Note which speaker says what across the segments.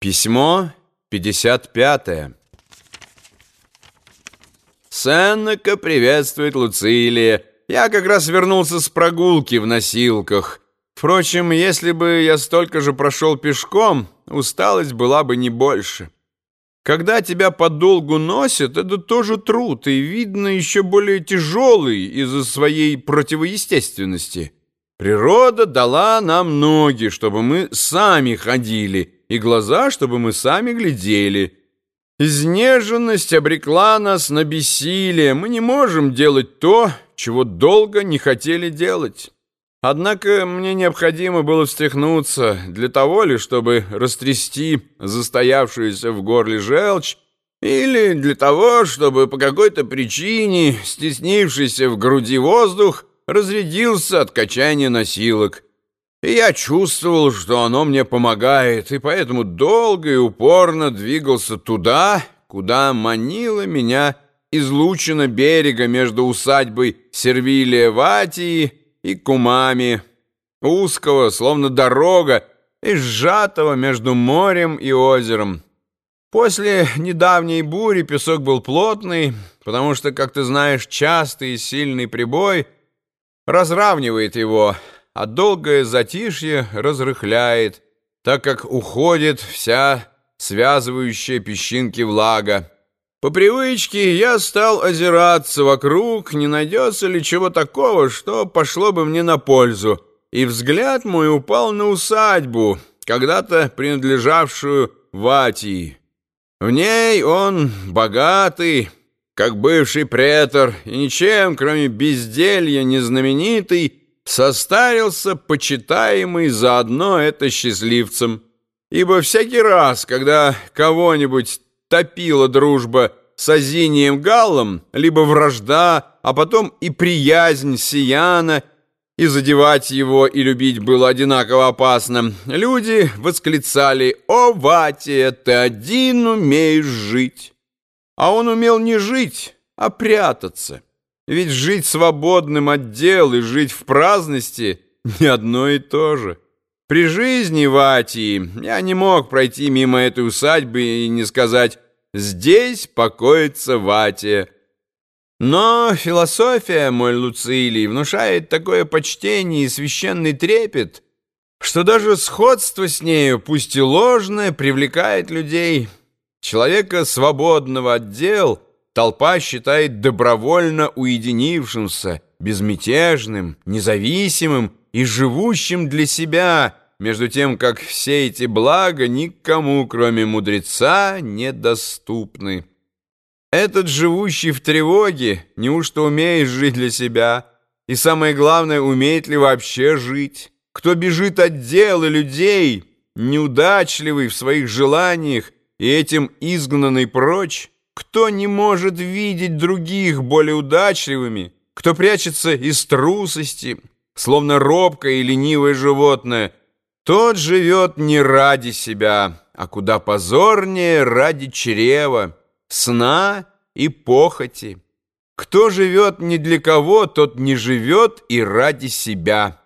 Speaker 1: Письмо 55. Сеннека приветствует Луцилия. Я как раз вернулся с прогулки в носилках. Впрочем, если бы я столько же прошел пешком, усталость была бы не больше. Когда тебя подолгу носят, это тоже труд, и, видно, еще более тяжелый из-за своей противоестественности. Природа дала нам ноги, чтобы мы сами ходили, и глаза, чтобы мы сами глядели. Изнеженность обрекла нас на бессилие. Мы не можем делать то, чего долго не хотели делать. Однако мне необходимо было встряхнуться для того ли, чтобы растрясти застоявшуюся в горле желчь, или для того, чтобы по какой-то причине, стеснившийся в груди воздух, разрядился от качания носилок. И я чувствовал, что оно мне помогает, и поэтому долго и упорно двигался туда, куда манила меня излучина берега между усадьбой Сервилия Ватии и Кумами, узкого, словно дорога, и сжатого между морем и озером. После недавней бури песок был плотный, потому что, как ты знаешь, частый и сильный прибой — разравнивает его, а долгое затишье разрыхляет, так как уходит вся связывающая песчинки влага. По привычке я стал озираться вокруг, не найдется ли чего такого, что пошло бы мне на пользу, и взгляд мой упал на усадьбу, когда-то принадлежавшую Ватии. В ней он богатый, как бывший претор и ничем, кроме безделья, незнаменитый, состарился почитаемый заодно это счастливцем. Ибо всякий раз, когда кого-нибудь топила дружба с Азинием Галлом, либо вражда, а потом и приязнь Сияна, и задевать его и любить было одинаково опасно, люди восклицали «О, Ватия, ты один умеешь жить!» А он умел не жить, а прятаться. Ведь жить свободным от дел и жить в праздности не одно и то же. При жизни Ватии я не мог пройти мимо этой усадьбы и не сказать «здесь покоится Ватия». Но философия, мой Луцилий, внушает такое почтение и священный трепет, что даже сходство с нею, пусть и ложное, привлекает людей – Человека, свободного от дел, толпа считает добровольно уединившимся, безмятежным, независимым и живущим для себя, между тем, как все эти блага никому, кроме мудреца, недоступны. Этот живущий в тревоге неужто умеет жить для себя? И самое главное, умеет ли вообще жить? Кто бежит от дел и людей, неудачливый в своих желаниях, и этим изгнанный прочь, кто не может видеть других более удачливыми, кто прячется из трусости, словно робкое и ленивое животное, тот живет не ради себя, а куда позорнее ради чрева, сна и похоти. Кто живет не для кого, тот не живет и ради себя».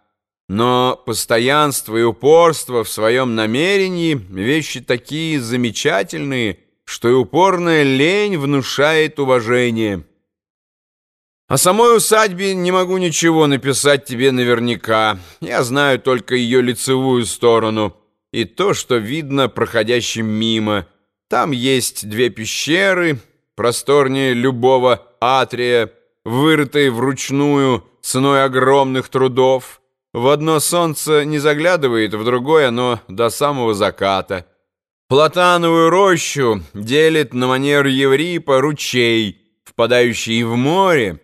Speaker 1: Но постоянство и упорство в своем намерении — вещи такие замечательные, что и упорная лень внушает уважение. О самой усадьбе не могу ничего написать тебе наверняка. Я знаю только ее лицевую сторону и то, что видно проходящим мимо. Там есть две пещеры, просторнее любого атрия, вырытые вручную ценой огромных трудов — в одно солнце не заглядывает, в другое оно до самого заката. Платановую рощу делит на манер Еврипа ручей, впадающий в море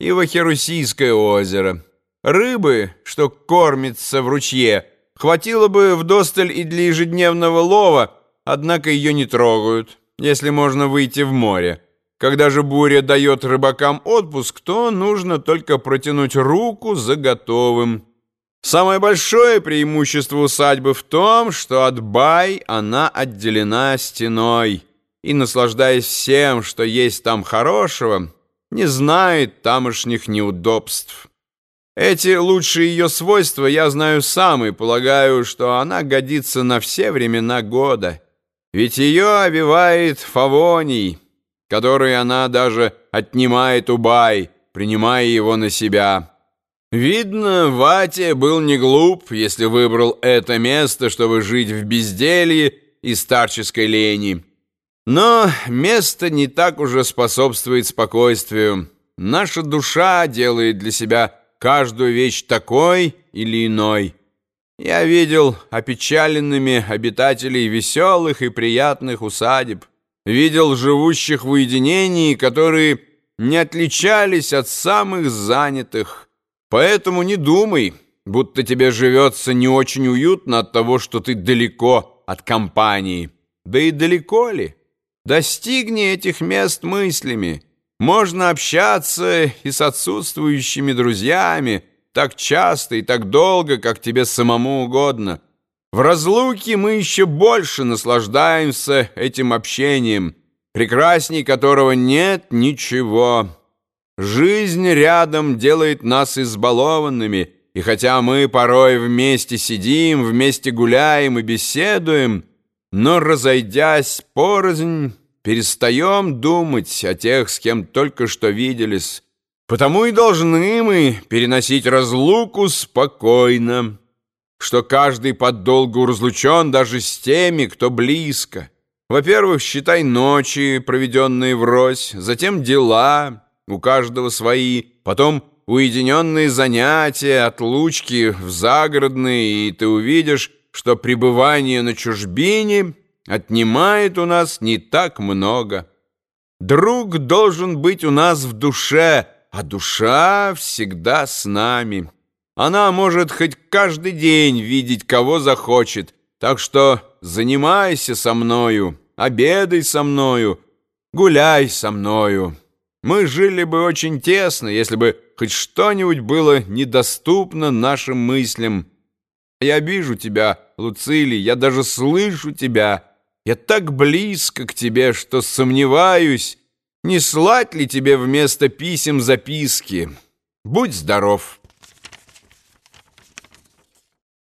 Speaker 1: и в Ахерусийское озеро. Рыбы, что кормится в ручье, хватило бы вдосталь и для ежедневного лова, однако ее не трогают, если можно выйти в море. Когда же буря дает рыбакам отпуск, то нужно только протянуть руку за готовым. Самое большое преимущество усадьбы в том, что от бай она отделена стеной и, наслаждаясь всем, что есть там хорошего, не знает тамошних неудобств. Эти лучшие ее свойства я знаю сам и полагаю, что она годится на все времена года. Ведь ее обивает фавоний, который она даже отнимает у Бай, принимая его на себя. Видно, Ватя был не глуп, если выбрал это место, чтобы жить в безделье и старческой лени. Но место не так уже способствует спокойствию. Наша душа делает для себя каждую вещь такой или иной. Я видел опечаленными обитателей веселых и приятных усадеб, видел живущих в уединении, которые не отличались от самых занятых. Поэтому не думай, будто тебе живется не очень уютно от того, что ты далеко от компании. Да и далеко ли? Достигни этих мест мыслями. Можно общаться и с отсутствующими друзьями так часто и так долго, как тебе самому угодно. В разлуке мы еще больше наслаждаемся этим общением, прекрасней которого нет ничего. Жизнь рядом делает нас избалованными, и хотя мы порой вместе сидим, вместе гуляем и беседуем, но, разойдясь порознь, перестаем думать о тех, с кем только что виделись. Потому и должны мы переносить разлуку спокойно, что каждый подолгу разлучен даже с теми, кто близко. Во-первых, считай ночи, проведенные врозь, затем дела, у каждого свои, потом уединенные занятия, отлучки в загородные, и ты увидишь, что пребывание на чужбине отнимает у нас не так много. Друг должен быть у нас в душе, а душа всегда с нами. Она может хоть каждый день видеть, кого захочет, так что занимайся со мною, обедай со мною, гуляй со мною. Мы жили бы очень тесно, если бы хоть что-нибудь было недоступно нашим мыслям, я вижу тебя, Луцилий, я даже слышу тебя. Я так близко к тебе, что сомневаюсь, не слать ли тебе вместо писем записки. Будь здоров».